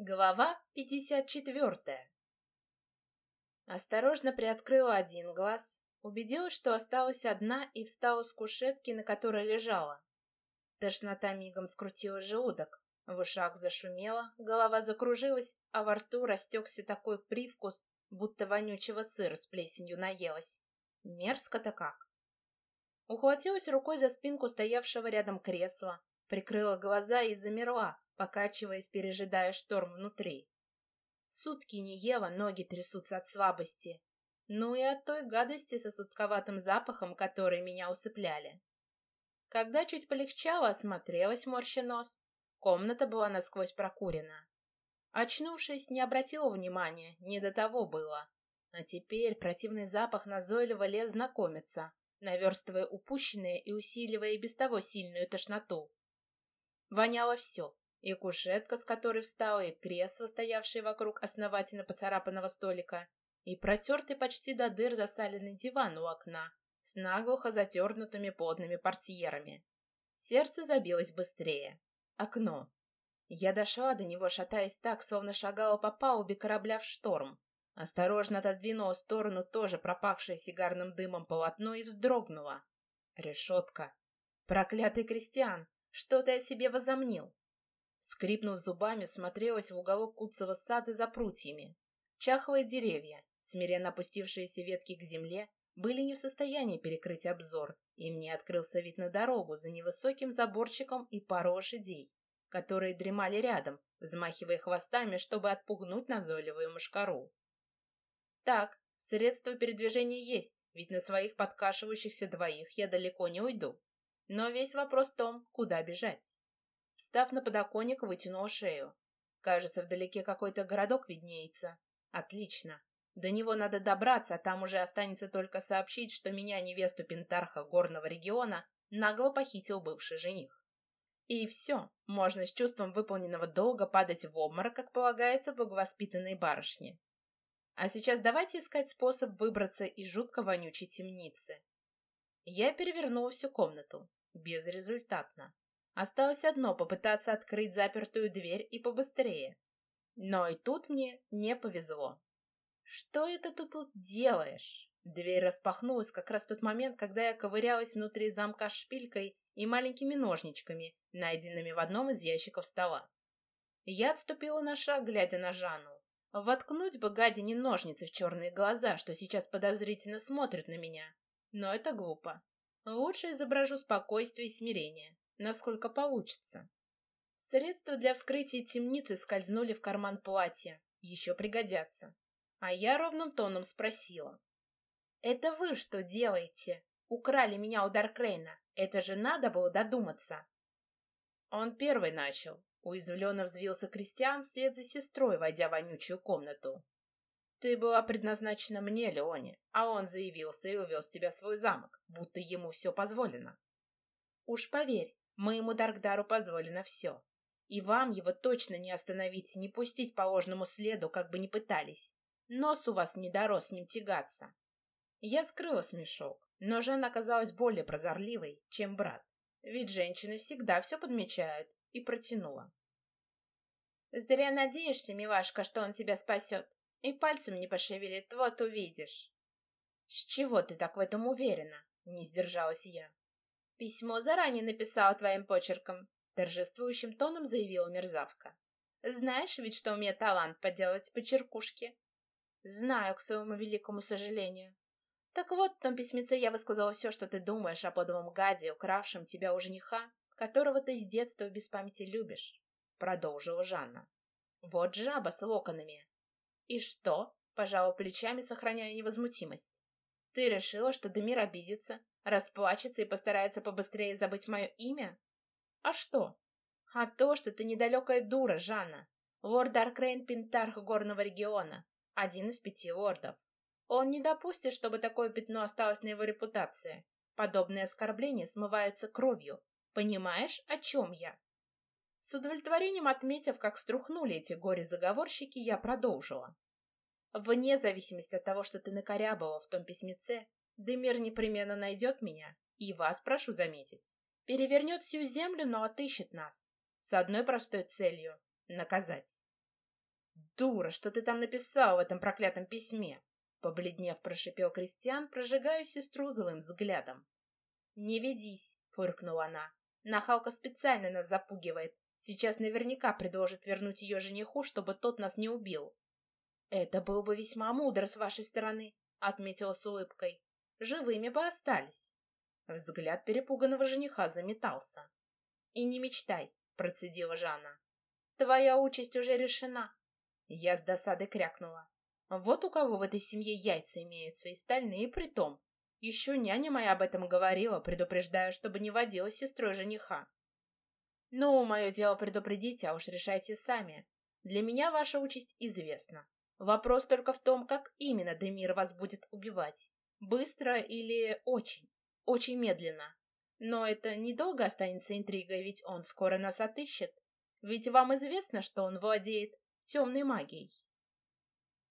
Глава 54. Осторожно приоткрыла один глаз, убедилась, что осталась одна и встала с кушетки, на которой лежала. Тошнота мигом скрутила желудок, в ушах зашумело, голова закружилась, а во рту растекся такой привкус, будто вонючего сыра с плесенью наелась. Мерзко-то как. Ухватилась рукой за спинку стоявшего рядом кресла, прикрыла глаза и замерла, покачиваясь, пережидая шторм внутри. Сутки не ела, ноги трясутся от слабости. Ну и от той гадости со сутковатым запахом, которые меня усыпляли. Когда чуть полегчало, осмотрелась, морща нос. Комната была насквозь прокурена. Очнувшись, не обратила внимания, не до того было. А теперь противный запах назойливо лез знакомиться, наверстывая упущенное и усиливая и без того сильную тошноту. Воняло все, и кушетка, с которой встала, и кресло, стоявшее вокруг основательно поцарапанного столика, и протертый почти до дыр засаленный диван у окна с наглухо затернутыми подными портьерами. Сердце забилось быстрее. Окно. Я дошла до него, шатаясь так, словно шагала по палубе корабля в шторм. Осторожно отодвинула сторону тоже пропахшее сигарным дымом полотно и вздрогнула. Решетка. Проклятый крестьян! Что ты о себе возомнил? Скрипнув зубами, смотрелась в уголок куцого сада за прутьями. Чахлые деревья, смиренно опустившиеся ветки к земле, были не в состоянии перекрыть обзор, и мне открылся вид на дорогу за невысоким заборчиком и пару лошадей, которые дремали рядом, взмахивая хвостами, чтобы отпугнуть назойливую мушкару. Так, средства передвижения есть, ведь на своих подкашивающихся двоих я далеко не уйду. Но весь вопрос в том, куда бежать. Встав на подоконник, вытянул шею. Кажется, вдалеке какой-то городок виднеется. Отлично. До него надо добраться, а там уже останется только сообщить, что меня, невесту Пентарха горного региона, нагло похитил бывший жених. И все, можно с чувством выполненного долга падать в обморок, как полагается благовоспитанной барышне. А сейчас давайте искать способ выбраться из жутко вонючей темницы. Я перевернула всю комнату. Безрезультатно. Осталось одно — попытаться открыть запертую дверь и побыстрее. Но и тут мне не повезло. «Что это ты тут делаешь?» Дверь распахнулась как раз в тот момент, когда я ковырялась внутри замка шпилькой и маленькими ножничками, найденными в одном из ящиков стола. Я отступила на шаг, глядя на Жанну. Воткнуть бы гадине ножницы в черные глаза, что сейчас подозрительно смотрят на меня. Но это глупо. Лучше изображу спокойствие и смирение насколько получится. Средства для вскрытия темницы скользнули в карман платья. Еще пригодятся. А я ровным тоном спросила. «Это вы что делаете? Украли меня у Даркрейна. Это же надо было додуматься». Он первый начал. Уязвленно взвился Кристиан вслед за сестрой, войдя в вонючую комнату. «Ты была предназначена мне, Леоне, а он заявился и увез тебя в свой замок, будто ему все позволено». «Уж поверь, Моему Даркдару позволено все. И вам его точно не остановить, не пустить по ложному следу, как бы ни пытались. Нос у вас не дорос с ним тягаться. Я скрыла смешок, но Жан оказалась более прозорливой, чем брат. Ведь женщины всегда все подмечают, и протянула. «Зря надеешься, милашка, что он тебя спасет, и пальцем не пошевелит, вот увидишь». «С чего ты так в этом уверена?» — не сдержалась я. «Письмо заранее написала твоим почерком», — торжествующим тоном заявила мерзавка. «Знаешь ведь, что у меня талант поделать почеркушки?» «Знаю, к своему великому сожалению». «Так вот, в том письмеце я высказала все, что ты думаешь о подовом гаде, укравшем тебя у жениха, которого ты с детства без памяти любишь», — продолжила Жанна. «Вот жаба с локонами». «И что?» — пожала плечами, сохраняя невозмутимость. «Ты решила, что Демир обидится, Расплачется и постарается побыстрее забыть мое имя? А что? А то, что ты недалекая дура, Жанна. Лорд Аркрейн Пентарх горного региона. Один из пяти лордов. Он не допустит, чтобы такое пятно осталось на его репутации. Подобные оскорбления смываются кровью. Понимаешь, о чем я? С удовлетворением отметив, как струхнули эти горе-заговорщики, я продолжила. Вне зависимости от того, что ты накорябала в том письмеце, Демир непременно найдет меня, и вас прошу заметить. Перевернет всю землю, но отыщет нас. С одной простой целью — наказать. Дура, что ты там написал в этом проклятом письме? Побледнев, прошипел Кристиан, прожигая сестру злым взглядом. «Не ведись», — фыркнула она. «Нахалка специально нас запугивает. Сейчас наверняка предложит вернуть ее жениху, чтобы тот нас не убил». «Это было бы весьма мудро с вашей стороны», — отметила с улыбкой. «Живыми бы остались». Взгляд перепуганного жениха заметался. «И не мечтай», — процедила Жанна. «Твоя участь уже решена». Я с досады крякнула. Вот у кого в этой семье яйца имеются, и стальные притом. Еще няня моя об этом говорила, предупреждая, чтобы не водила сестрой жениха. Ну, мое дело предупредить, а уж решайте сами. Для меня ваша участь известна. Вопрос только в том, как именно Демир вас будет убивать. Быстро или очень, очень медленно. Но это недолго останется интригой, ведь он скоро нас отыщет. Ведь вам известно, что он владеет темной магией.